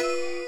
Música